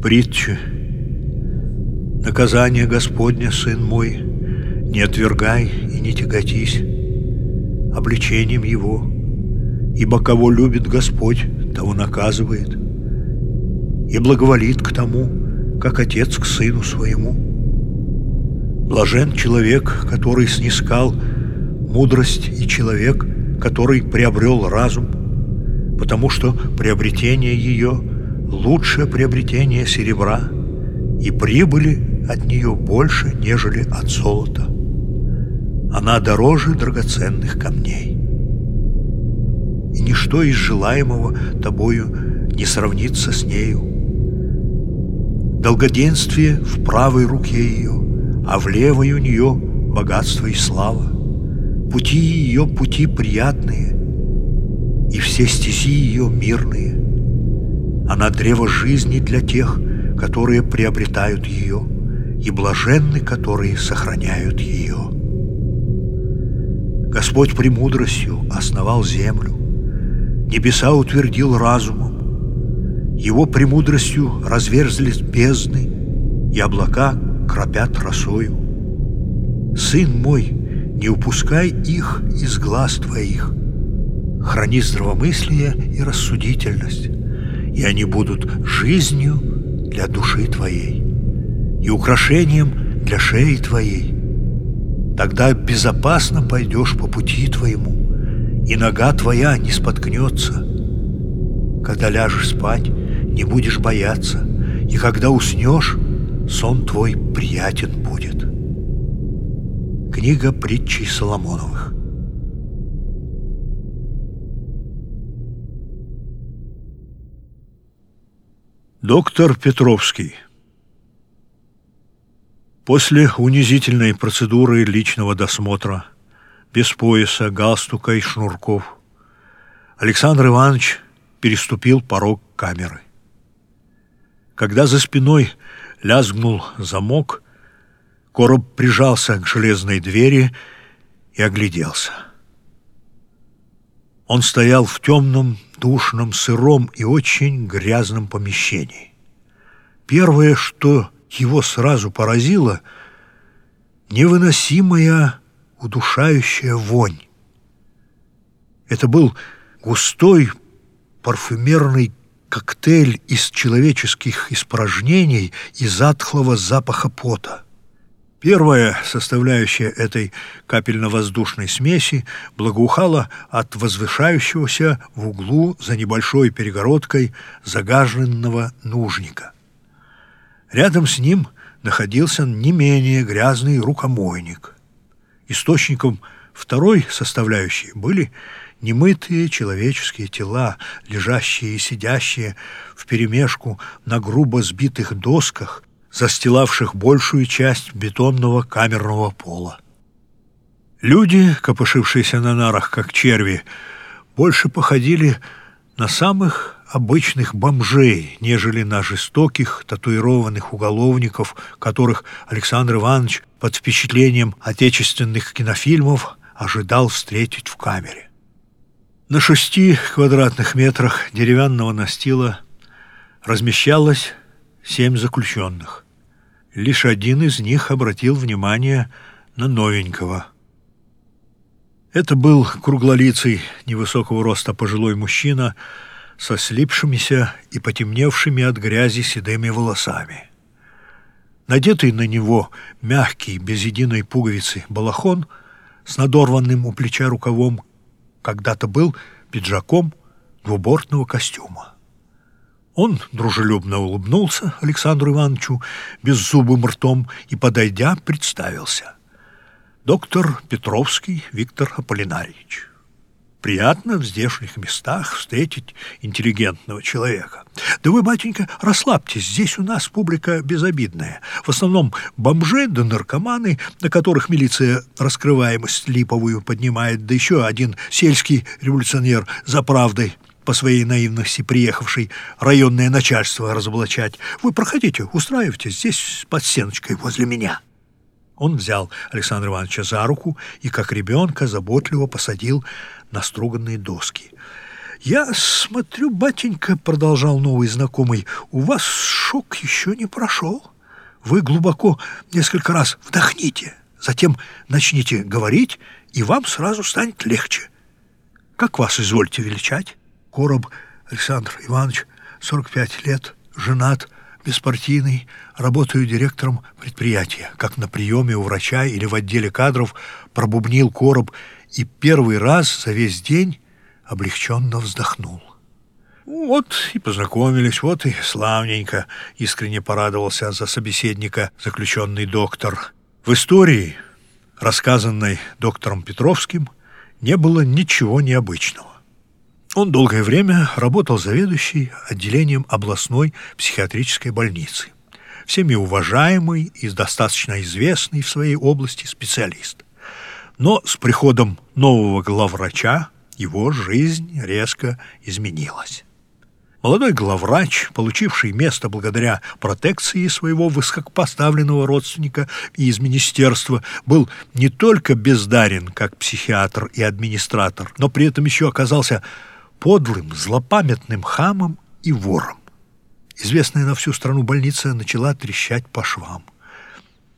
Притча. Наказание Господня, сын мой, не отвергай и не тяготись обличением его, ибо кого любит Господь, того наказывает, и благоволит к тому, как отец к сыну своему. Блажен человек, который снискал мудрость, и человек, который приобрел разум, потому что приобретение ее – лучшее приобретение серебра, и прибыли от нее больше, нежели от золота. Она дороже драгоценных камней. И ничто из желаемого тобою не сравнится с нею. Долгоденствие в правой руке ее, а в левой у нее богатство и слава. Пути ее пути приятные, и все стези ее мирные. Она древо жизни для тех, которые приобретают ее, и блаженны, которые сохраняют ее. Господь премудростью основал землю, небеса утвердил разумом, Его премудростью разверзлись бездны, и облака кропят росою. Сын мой, не упускай их из глаз твоих, храни здравомыслие и рассудительность, и они будут жизнью для души твоей и украшением для шеи твоей. Тогда безопасно пойдешь по пути твоему, и нога твоя не споткнется. Когда ляжешь спать, не будешь бояться, и когда уснешь, сон твой приятен будет. Книга притчей Соломоновых. Доктор Петровский После унизительной процедуры личного досмотра, без пояса, галстука и шнурков, Александр Иванович переступил порог камеры. Когда за спиной лязгнул замок, короб прижался к железной двери и огляделся. Он стоял в темном, душном, сыром и очень грязном помещении. Первое, что его сразу поразило, невыносимая удушающая вонь. Это был густой парфюмерный коктейль из человеческих испражнений и затхлого запаха пота. Первая составляющая этой капельно-воздушной смеси благоухала от возвышающегося в углу за небольшой перегородкой загаженного нужника. Рядом с ним находился не менее грязный рукомойник. Источником второй составляющей были немытые человеческие тела, лежащие и сидящие вперемешку на грубо сбитых досках застилавших большую часть бетонного камерного пола. Люди, копошившиеся на нарах, как черви, больше походили на самых обычных бомжей, нежели на жестоких, татуированных уголовников, которых Александр Иванович под впечатлением отечественных кинофильмов ожидал встретить в камере. На шести квадратных метрах деревянного настила размещалось семь заключенных. Лишь один из них обратил внимание на новенького. Это был круглолицый, невысокого роста пожилой мужчина со слипшимися и потемневшими от грязи седыми волосами. Надетый на него мягкий, без единой пуговицы балахон с надорванным у плеча рукавом когда-то был пиджаком двубортного костюма. Он дружелюбно улыбнулся Александру Ивановичу беззубым ртом и, подойдя, представился. Доктор Петровский Виктор Аполлинарьевич. Приятно в здешних местах встретить интеллигентного человека. Да вы, батенька, расслабьтесь, здесь у нас публика безобидная. В основном бомжи да наркоманы, на которых милиция раскрываемость липовую поднимает, да еще один сельский революционер за правдой по своей наивности приехавший районное начальство разоблачать. Вы проходите, устраивайтесь здесь под стеночкой возле меня». Он взял Александра Ивановича за руку и, как ребенка, заботливо посадил на струганные доски. «Я смотрю, батенька», — продолжал новый знакомый, «у вас шок еще не прошел. Вы глубоко несколько раз вдохните, затем начните говорить, и вам сразу станет легче. Как вас извольте величать?» Короб Александр Иванович, 45 лет, женат, беспартийный, работаю директором предприятия. Как на приеме у врача или в отделе кадров пробубнил короб и первый раз за весь день облегченно вздохнул. Вот и познакомились, вот и славненько, искренне порадовался за собеседника заключенный доктор. В истории, рассказанной доктором Петровским, не было ничего необычного. Он долгое время работал заведующей отделением областной психиатрической больницы. Всеми уважаемый и достаточно известный в своей области специалист. Но с приходом нового главврача его жизнь резко изменилась. Молодой главврач, получивший место благодаря протекции своего высокопоставленного родственника из министерства, был не только бездарен как психиатр и администратор, но при этом еще оказался подлым, злопамятным хамом и вором. Известная на всю страну больница начала трещать по швам.